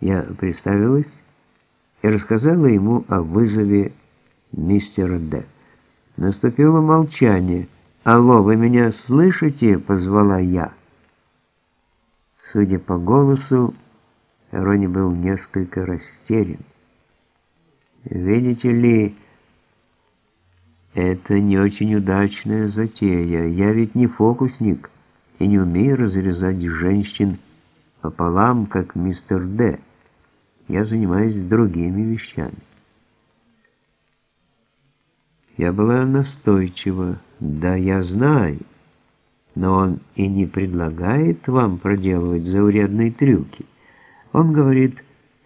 Я представилась и рассказала ему о вызове мистера Д. Наступило молчание. «Алло, вы меня слышите?» — позвала я. Судя по голосу, Рони был несколько растерян. «Видите ли, это не очень удачная затея. Я ведь не фокусник и не умею разрезать женщин пополам, как мистер Д. Я занимаюсь другими вещами». Я была настойчива. Да, я знаю. Но он и не предлагает вам проделывать заурядные трюки. Он говорит,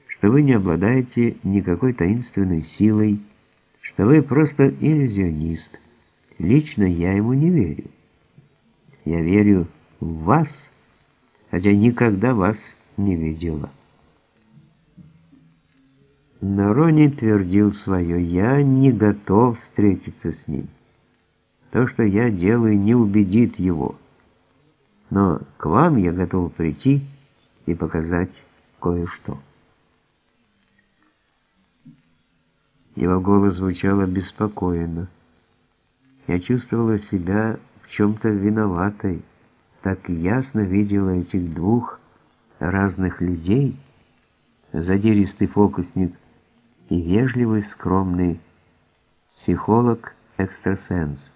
что вы не обладаете никакой таинственной силой, что вы просто иллюзионист. Лично я ему не верю. Я верю в вас, хотя никогда вас не видела. Но Рони твердил свое «я не готов встретиться с ним». То, что я делаю, не убедит его. Но к вам я готов прийти и показать кое-что. Его голос звучал обеспокоенно. Я чувствовала себя в чем-то виноватой, так ясно видела этих двух разных людей, задиристый фокусник и вежливый, скромный психолог-экстрасенс.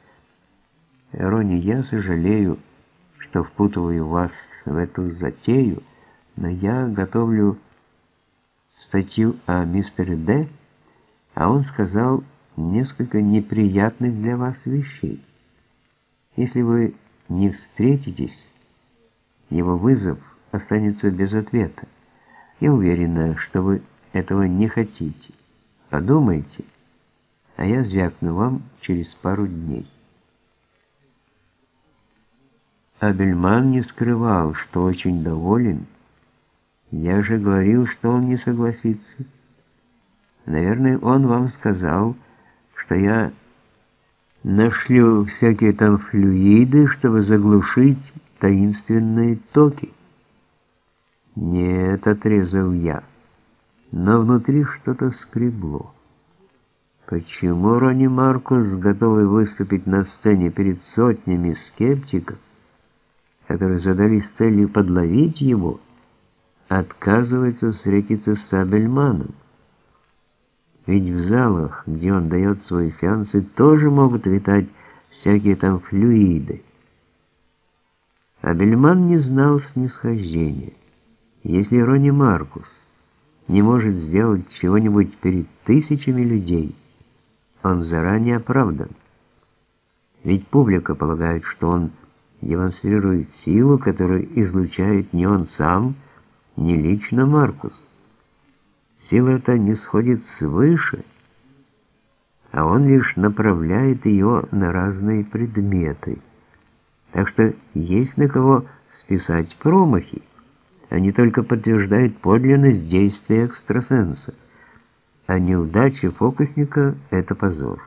Рони, я сожалею, что впутываю вас в эту затею, но я готовлю статью о мистере Д, а он сказал несколько неприятных для вас вещей. Если вы не встретитесь, его вызов останется без ответа. Я уверена, что вы этого не хотите. Подумайте, а я звякну вам через пару дней. Абельман не скрывал, что очень доволен. Я же говорил, что он не согласится. Наверное, он вам сказал, что я нашлю всякие там флюиды, чтобы заглушить таинственные токи. Нет, отрезал я но внутри что-то скребло. Почему Ронни Маркус, готовый выступить на сцене перед сотнями скептиков, которые задались целью подловить его, отказывается встретиться с Абельманом? Ведь в залах, где он дает свои сеансы, тоже могут витать всякие там флюиды. Абельман не знал снисхождения. Если Ронни Маркус не может сделать чего-нибудь перед тысячами людей, он заранее оправдан. Ведь публика полагает, что он демонстрирует силу, которую излучает не он сам, не лично Маркус. Сила эта не сходит свыше, а он лишь направляет ее на разные предметы. Так что есть на кого списать промахи. Они только подтверждают подлинность действия экстрасенса. А неудача фокусника — это позор.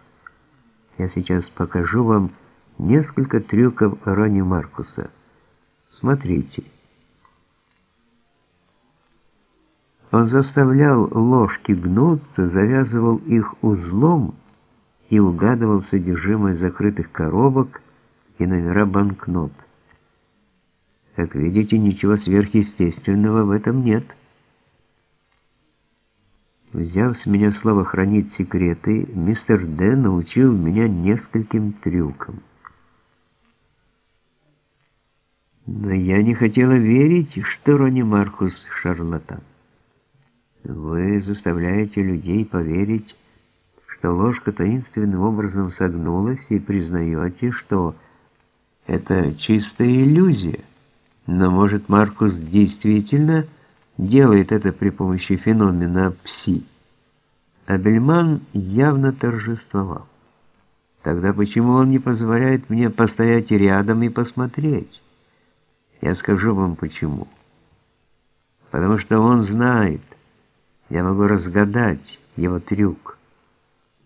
Я сейчас покажу вам несколько трюков Рони Маркуса. Смотрите. Он заставлял ложки гнуться, завязывал их узлом и угадывал содержимое закрытых коробок и номера банкнот. Как видите, ничего сверхъестественного в этом нет. Взяв с меня слово хранить секреты, мистер Д научил меня нескольким трюкам. Но я не хотела верить, что Ронни Маркус шарлатан. Вы заставляете людей поверить, что ложка таинственным образом согнулась, и признаете, что это чистая иллюзия. Но может Маркус действительно делает это при помощи феномена пси? Абельман явно торжествовал. Тогда почему он не позволяет мне постоять рядом и посмотреть? Я скажу вам почему. Потому что он знает, я могу разгадать его трюк.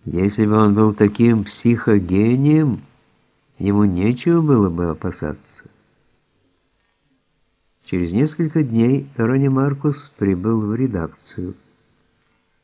Если бы он был таким психогением, ему нечего было бы опасаться. Через несколько дней Рони Маркус прибыл в редакцию.